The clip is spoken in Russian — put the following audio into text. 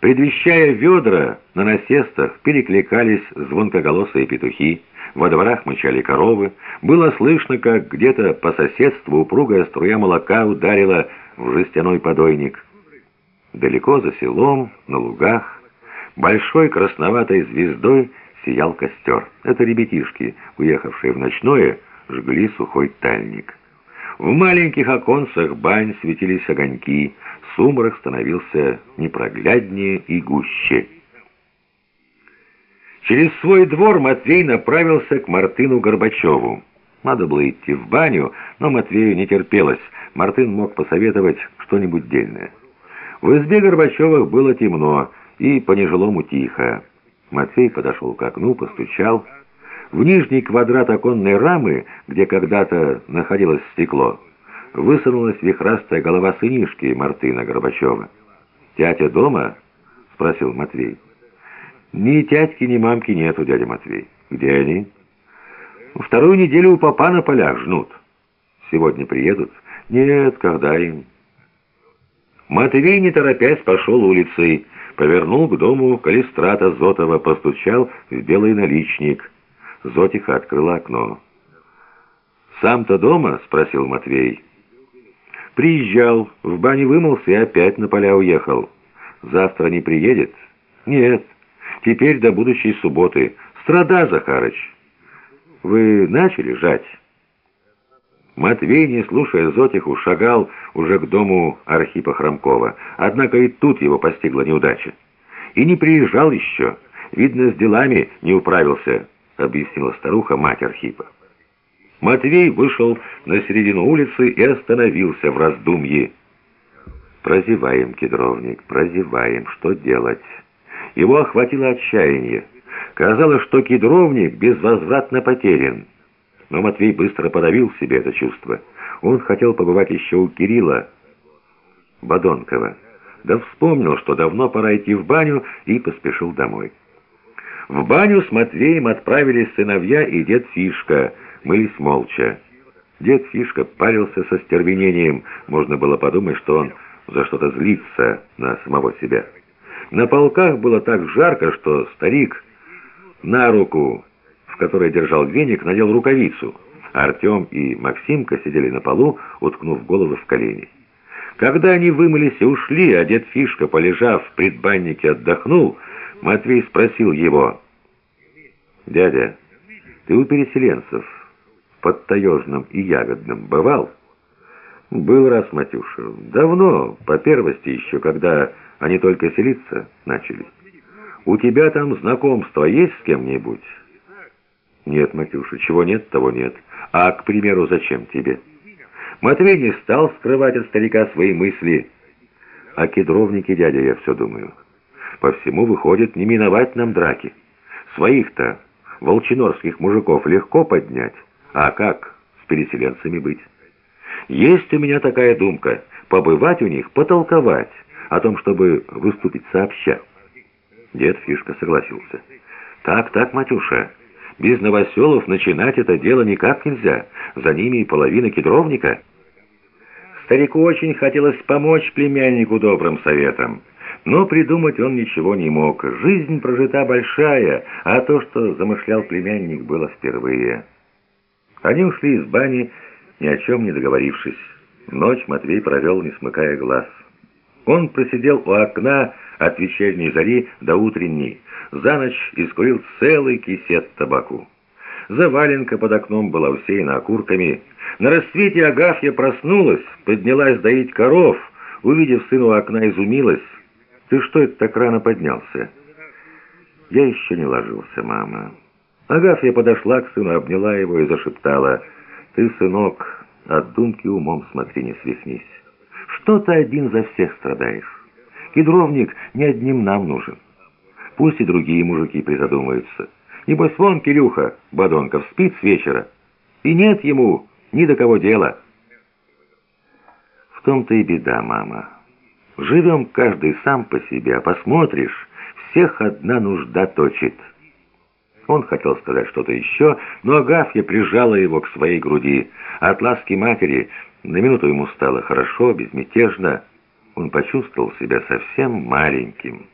Предвещая ведра, на насестах перекликались звонкоголосые петухи, во дворах мычали коровы. Было слышно, как где-то по соседству упругая струя молока ударила в жестяной подойник. Далеко за селом, на лугах, большой красноватой звездой сиял костер. Это ребятишки, уехавшие в ночное, жгли сухой тальник. В маленьких оконцах бань светились огоньки, сумрак становился непрогляднее и гуще. Через свой двор Матвей направился к Мартыну Горбачеву. Надо было идти в баню, но Матвею не терпелось. Мартын мог посоветовать что-нибудь дельное. В избе Горбачевых было темно и по нежилому тихо. Матвей подошел к окну, постучал. В нижний квадрат оконной рамы, где когда-то находилось стекло, высунулась вихрастая голова сынишки Мартына Горбачева. «Тятя дома?» — спросил Матвей. «Ни тятьки, ни мамки нету, дядя Матвей. Где они?» «Вторую неделю у папа на полях жнут. Сегодня приедут?» «Нет, когда им?» Матвей, не торопясь, пошел улицей, повернул к дому Калистрата Зотова, постучал в белый наличник. Зотиха открыла окно. «Сам-то дома?» — спросил Матвей. «Приезжал, в бане вымылся и опять на поля уехал. Завтра не приедет?» «Нет, теперь до будущей субботы. Страда, Захарыч!» «Вы начали жать?» Матвей, не слушая Зотиху, шагал уже к дому Архипа Хромкова. Однако и тут его постигла неудача. «И не приезжал еще. Видно, с делами не управился», — объяснила старуха, мать Архипа. Матвей вышел на середину улицы и остановился в раздумье. «Прозеваем, кедровник, прозеваем. Что делать?» Его охватило отчаяние. Казалось, что кедровник безвозвратно потерян. Но Матвей быстро подавил себе это чувство. Он хотел побывать еще у Кирилла Бадонкова. Да вспомнил, что давно пора идти в баню, и поспешил домой. В баню с Матвеем отправились сыновья и дед Фишка, мылись молча. Дед Фишка парился со стервенением, можно было подумать, что он за что-то злится на самого себя. На полках было так жарко, что старик на руку которой держал веник, надел рукавицу. Артем и Максимка сидели на полу, уткнув головы в колени. Когда они вымылись и ушли, а дед Фишка, полежав в предбаннике, отдохнул, Матвей спросил его, «Дядя, ты у переселенцев под Таежным и Ягодным бывал?» «Был раз, Матюша. Давно, по первости еще, когда они только селиться начали. У тебя там знакомство есть с кем-нибудь?» «Нет, Матюша, чего нет, того нет. А, к примеру, зачем тебе?» Матвей не стал скрывать от старика свои мысли. «О кедровнике, дядя, я все думаю. По всему выходит, не миновать нам драки. Своих-то, волчинорских мужиков, легко поднять. А как с переселенцами быть? Есть у меня такая думка — побывать у них, потолковать о том, чтобы выступить сообща». Дед Фишка согласился. «Так, так, Матюша». Без новоселов начинать это дело никак нельзя. За ними и половина кедровника. Старику очень хотелось помочь племяннику добрым советом. Но придумать он ничего не мог. Жизнь прожита большая, а то, что замышлял племянник, было впервые. Они ушли из бани, ни о чем не договорившись. Ночь Матвей провел, не смыкая глаз. Он просидел у окна от вечерней зари до утренней. За ночь искурил целый кисет табаку. Заваленка под окном была усеяна окурками. На рассвете Агафья проснулась, поднялась доить коров. Увидев сына у окна, изумилась. «Ты что это так рано поднялся?» «Я еще не ложился, мама». Агафья подошла к сыну, обняла его и зашептала. «Ты, сынок, от думки умом смотри, не свихнись». Что ты один за всех страдаешь? Кедровник не одним нам нужен. Пусть и другие мужики призадумаются. Небось, вон Кирюха, Бадонков, спит с вечера. И нет ему ни до кого дела. В том-то и беда, мама. Живем каждый сам по себе, а посмотришь, всех одна нужда точит. Он хотел сказать что-то еще, но Агафья прижала его к своей груди. От ласки матери на минуту ему стало хорошо, безмятежно. Он почувствовал себя совсем маленьким.